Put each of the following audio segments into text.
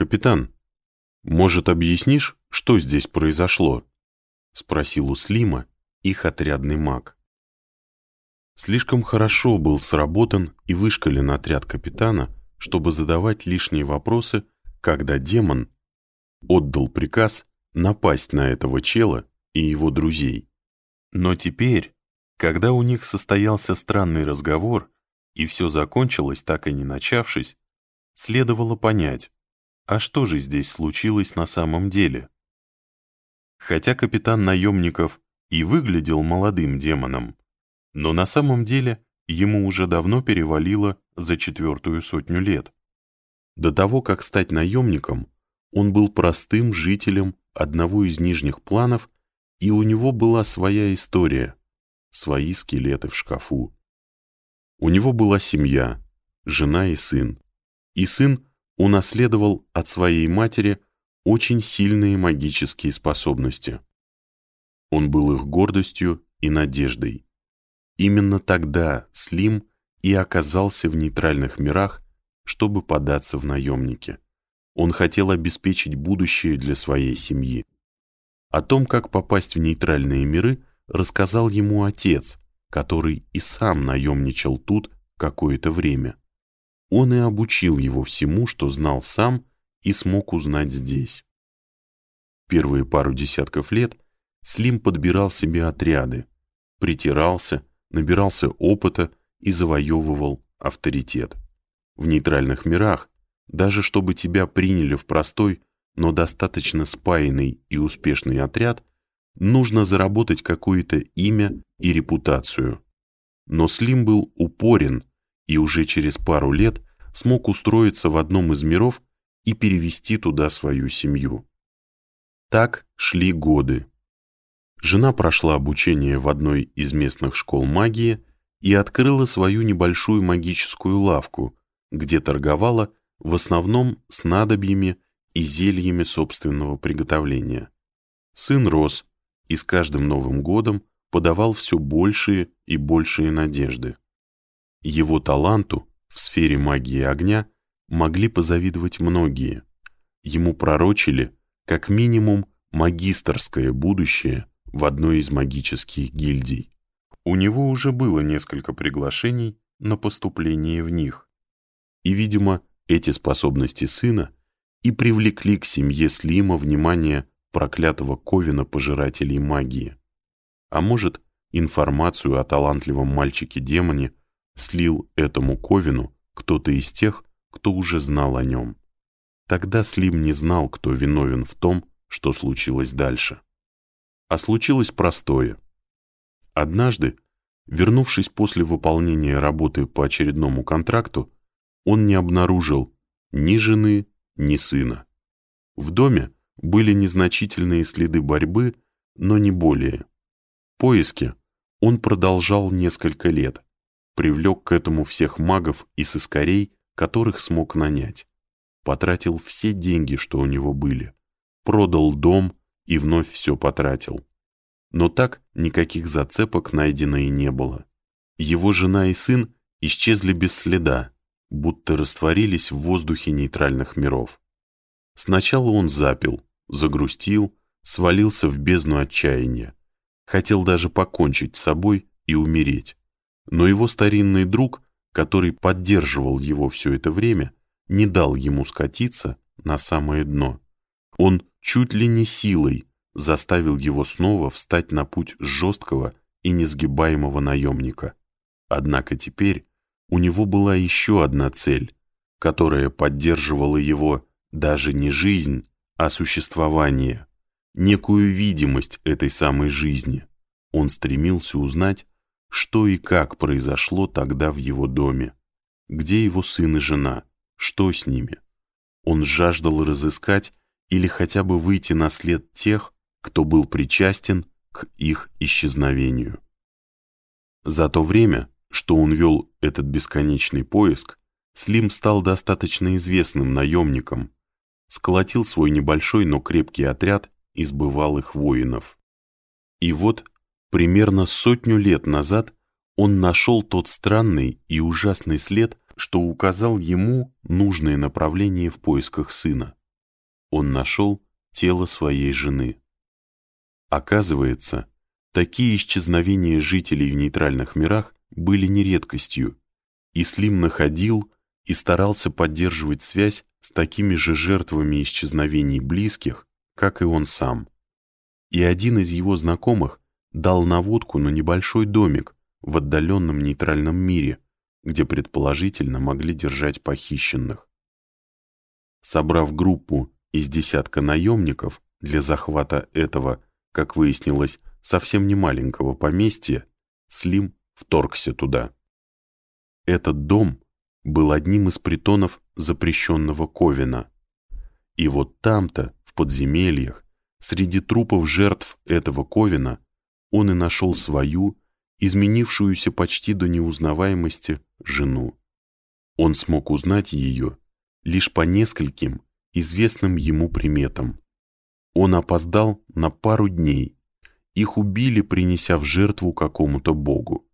«Капитан, может, объяснишь, что здесь произошло?» — спросил у Слима их отрядный маг. Слишком хорошо был сработан и вышкален отряд капитана, чтобы задавать лишние вопросы, когда демон отдал приказ напасть на этого чела и его друзей. Но теперь, когда у них состоялся странный разговор, и все закончилось, так и не начавшись, следовало понять, а что же здесь случилось на самом деле? Хотя капитан наемников и выглядел молодым демоном, но на самом деле ему уже давно перевалило за четвертую сотню лет. До того, как стать наемником, он был простым жителем одного из нижних планов, и у него была своя история, свои скелеты в шкафу. У него была семья, жена и сын. И сын унаследовал от своей матери очень сильные магические способности. Он был их гордостью и надеждой. Именно тогда Слим и оказался в нейтральных мирах, чтобы податься в наемники. Он хотел обеспечить будущее для своей семьи. О том, как попасть в нейтральные миры, рассказал ему отец, который и сам наемничал тут какое-то время. Он и обучил его всему, что знал сам и смог узнать здесь. Первые пару десятков лет Слим подбирал себе отряды, притирался, набирался опыта и завоевывал авторитет. В нейтральных мирах, даже чтобы тебя приняли в простой, но достаточно спаянный и успешный отряд, нужно заработать какое-то имя и репутацию. Но Слим был упорен и уже через пару лет смог устроиться в одном из миров и перевести туда свою семью. Так шли годы. Жена прошла обучение в одной из местных школ магии и открыла свою небольшую магическую лавку, где торговала в основном снадобьями и зельями собственного приготовления. Сын рос и с каждым Новым годом подавал все большие и большие надежды. Его таланту в сфере магии огня могли позавидовать многие. Ему пророчили, как минимум, магистрское будущее в одной из магических гильдий. У него уже было несколько приглашений на поступление в них. И, видимо, эти способности сына и привлекли к семье Слима внимание проклятого Ковина пожирателей магии. А может, информацию о талантливом мальчике-демоне слил этому Ковину кто-то из тех, кто уже знал о нем. Тогда Слим не знал, кто виновен в том, что случилось дальше. А случилось простое. Однажды, вернувшись после выполнения работы по очередному контракту, он не обнаружил ни жены, ни сына. В доме были незначительные следы борьбы, но не более. Поиски он продолжал несколько лет, привлек к этому всех магов и сыскарей, которых смог нанять. Потратил все деньги, что у него были. Продал дом и вновь все потратил. Но так никаких зацепок найдено и не было. Его жена и сын исчезли без следа, будто растворились в воздухе нейтральных миров. Сначала он запил, загрустил, свалился в бездну отчаяния. Хотел даже покончить с собой и умереть. Но его старинный друг, который поддерживал его все это время, не дал ему скатиться на самое дно. Он чуть ли не силой заставил его снова встать на путь жесткого и несгибаемого наемника. Однако теперь у него была еще одна цель, которая поддерживала его даже не жизнь, а существование, некую видимость этой самой жизни. Он стремился узнать, что и как произошло тогда в его доме, где его сын и жена, что с ними. Он жаждал разыскать или хотя бы выйти на след тех, кто был причастен к их исчезновению. За то время, что он вел этот бесконечный поиск, Слим стал достаточно известным наемником, сколотил свой небольшой, но крепкий отряд из бывалых воинов. И вот, примерно сотню лет назад, он нашел тот странный и ужасный след, что указал ему нужное направление в поисках сына. он нашел тело своей жены. Оказывается, такие исчезновения жителей в нейтральных мирах были не редкостью, и Слим находил и старался поддерживать связь с такими же жертвами исчезновений близких, как и он сам. И один из его знакомых дал наводку на небольшой домик в отдаленном нейтральном мире, где предположительно могли держать похищенных. Собрав группу из десятка наемников для захвата этого, как выяснилось, совсем не маленького поместья, Слим вторгся туда. Этот дом был одним из притонов запрещенного Ковина. И вот там-то, в подземельях, среди трупов жертв этого Ковина, он и нашел свою, изменившуюся почти до неузнаваемости, жену. Он смог узнать ее лишь по нескольким известным ему приметам. Он опоздал на пару дней. Их убили, принеся в жертву какому-то богу.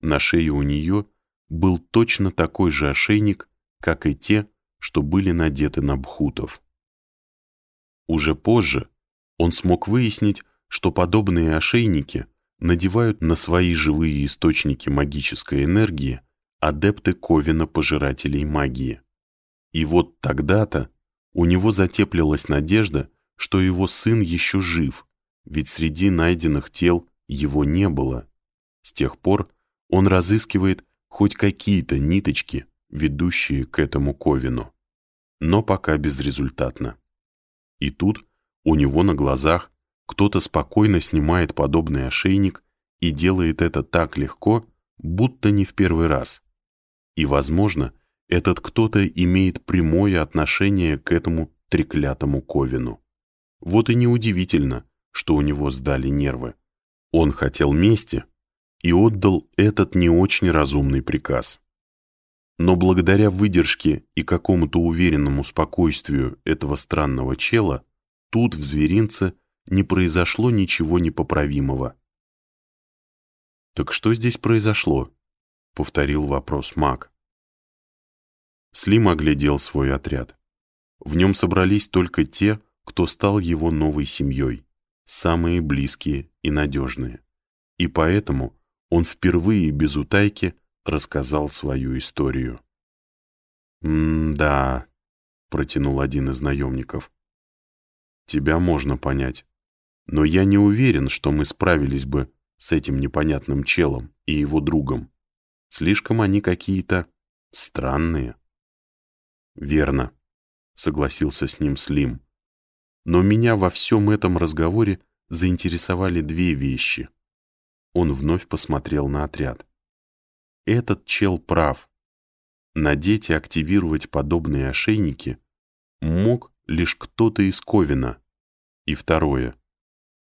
На шее у нее был точно такой же ошейник, как и те, что были надеты на бхутов. Уже позже он смог выяснить, что подобные ошейники надевают на свои живые источники магической энергии адепты Ковина-пожирателей магии. И вот тогда-то у него затеплилась надежда, что его сын еще жив, ведь среди найденных тел его не было. С тех пор он разыскивает хоть какие-то ниточки, ведущие к этому Ковину. Но пока безрезультатно. И тут у него на глазах кто-то спокойно снимает подобный ошейник и делает это так легко, будто не в первый раз. И, возможно, этот кто-то имеет прямое отношение к этому треклятому Ковину. Вот и неудивительно, что у него сдали нервы. Он хотел мести и отдал этот не очень разумный приказ. Но благодаря выдержке и какому-то уверенному спокойствию этого странного чела, тут, в зверинце, не произошло ничего непоправимого. «Так что здесь произошло?» — повторил вопрос маг. Слим оглядел свой отряд. В нем собрались только те, кто стал его новой семьей, самые близкие и надежные. И поэтому он впервые без утайки рассказал свою историю. «М-да», — протянул один из наемников. «Тебя можно понять. Но я не уверен, что мы справились бы с этим непонятным челом и его другом. Слишком они какие-то странные». «Верно», — согласился с ним Слим. «Но меня во всем этом разговоре заинтересовали две вещи». Он вновь посмотрел на отряд. Этот чел прав. Надеть и активировать подобные ошейники мог лишь кто-то из Ковина. И второе.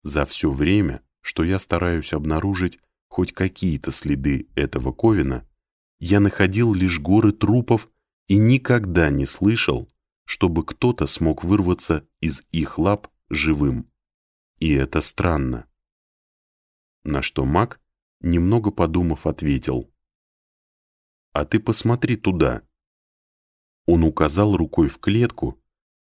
За все время, что я стараюсь обнаружить хоть какие-то следы этого Ковина, я находил лишь горы трупов и никогда не слышал, чтобы кто-то смог вырваться из их лап живым. И это странно. На что маг, немного подумав, ответил. «А ты посмотри туда». Он указал рукой в клетку,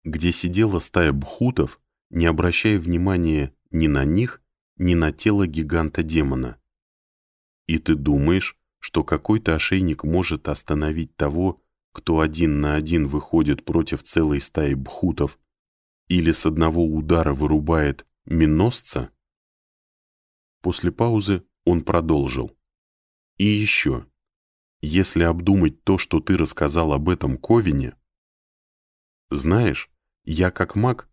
где сидела стая бхутов, не обращая внимания ни на них, ни на тело гиганта-демона. «И ты думаешь, что какой-то ошейник может остановить того, кто один на один выходит против целой стаи бхутов или с одного удара вырубает миносца?» После паузы он продолжил. «И еще, если обдумать то, что ты рассказал об этом Ковине, знаешь, я как маг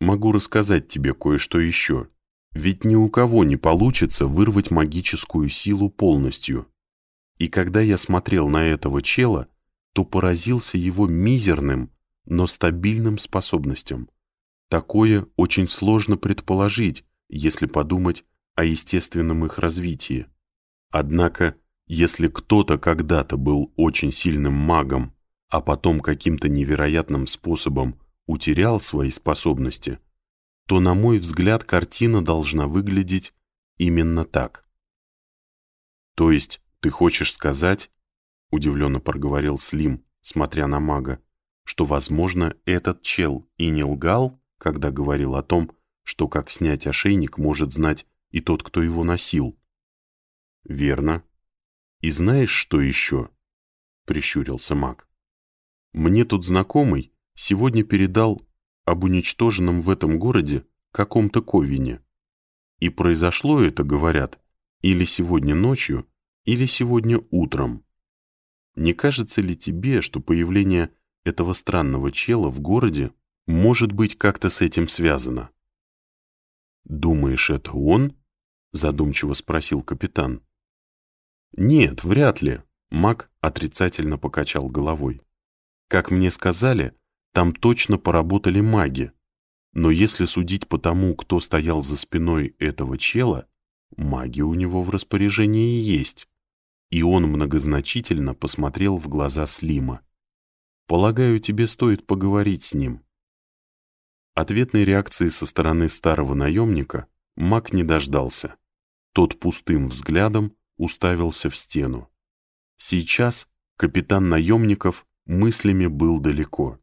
могу рассказать тебе кое-что еще, ведь ни у кого не получится вырвать магическую силу полностью. И когда я смотрел на этого чела, то поразился его мизерным, но стабильным способностям. Такое очень сложно предположить, если подумать о естественном их развитии. Однако, если кто-то когда-то был очень сильным магом, а потом каким-то невероятным способом утерял свои способности, то, на мой взгляд, картина должна выглядеть именно так. То есть, ты хочешь сказать, удивленно проговорил Слим, смотря на мага, что, возможно, этот чел и не лгал, когда говорил о том, что как снять ошейник может знать и тот, кто его носил. Верно. И знаешь, что еще? Прищурился маг. Мне тут знакомый сегодня передал об уничтоженном в этом городе каком-то ковине. И произошло это, говорят, или сегодня ночью, или сегодня утром. Не кажется ли тебе, что появление этого странного чела в городе может быть как-то с этим связано? «Думаешь, это он?» — задумчиво спросил капитан. «Нет, вряд ли», — маг отрицательно покачал головой. «Как мне сказали, там точно поработали маги. Но если судить по тому, кто стоял за спиной этого чела, маги у него в распоряжении есть. И он многозначительно посмотрел в глаза Слима. Полагаю, тебе стоит поговорить с ним. Ответной реакции со стороны старого наемника маг не дождался. Тот пустым взглядом уставился в стену. Сейчас капитан наемников мыслями был далеко.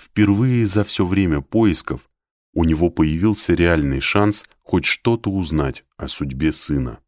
Впервые за все время поисков у него появился реальный шанс хоть что-то узнать о судьбе сына.